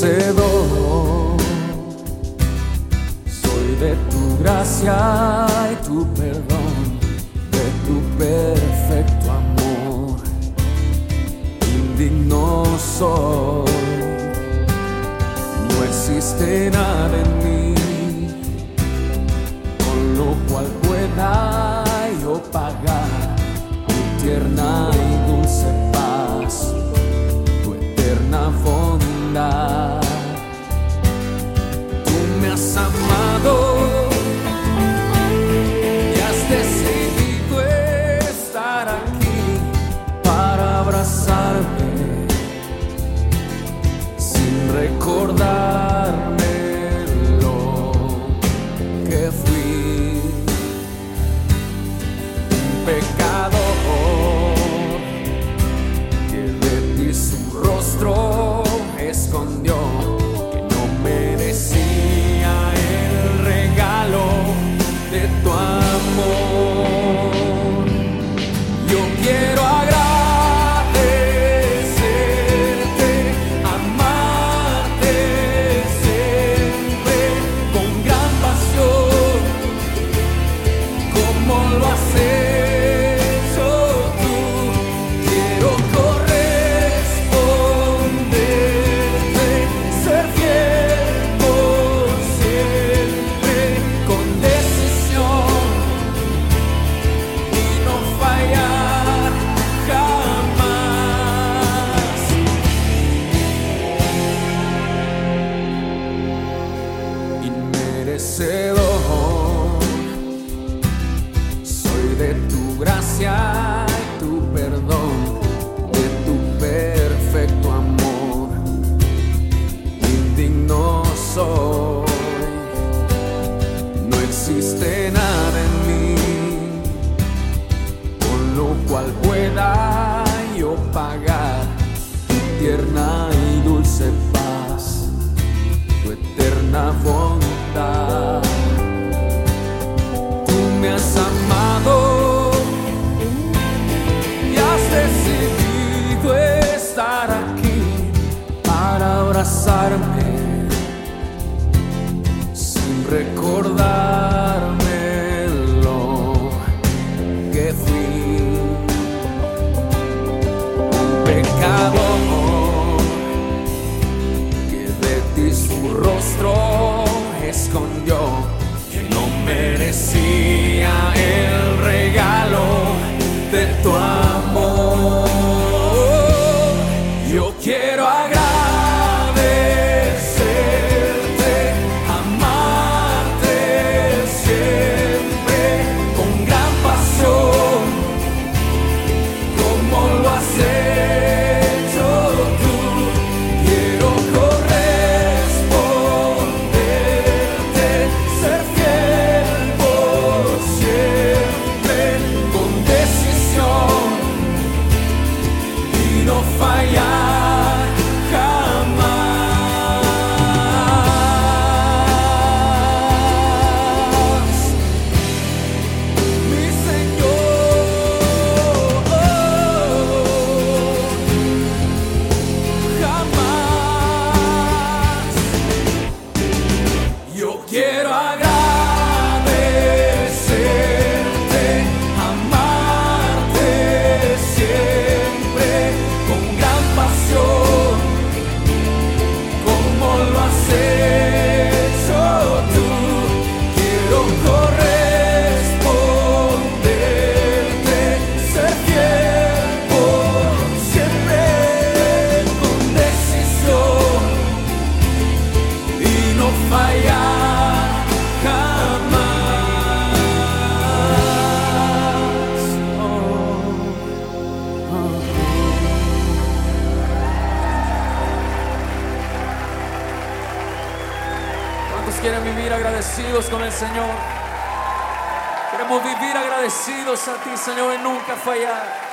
Soy de tu gracia y tu perdón, de tu perfecto amor. Indigno soy, no existe nada en mí con lo cual pueda yo pagar tu tierna y dulce paz, tu eterna bondad. Amado. Y has decidido estar aquí para abrazarme sin recordarme lo que fui. Un pecador que de ti su rostro escondió tu gracia y tu perdón, de tu perfecto amor. Indigno soy, no existe nada en mí con lo cual pueda yo pagar tu tierna y dulce paz, tu eterna bondad. Tú me has sin recordarme lo que fui. Un pecador que de ti su rostro escondió que no merecía el regalo de tu amor. Yo quiero agradecerte y ¿Cuántos quieren vivir agradecidos con el Señor? Queremos vivir agradecidos a ti, Señor, y nunca fallar.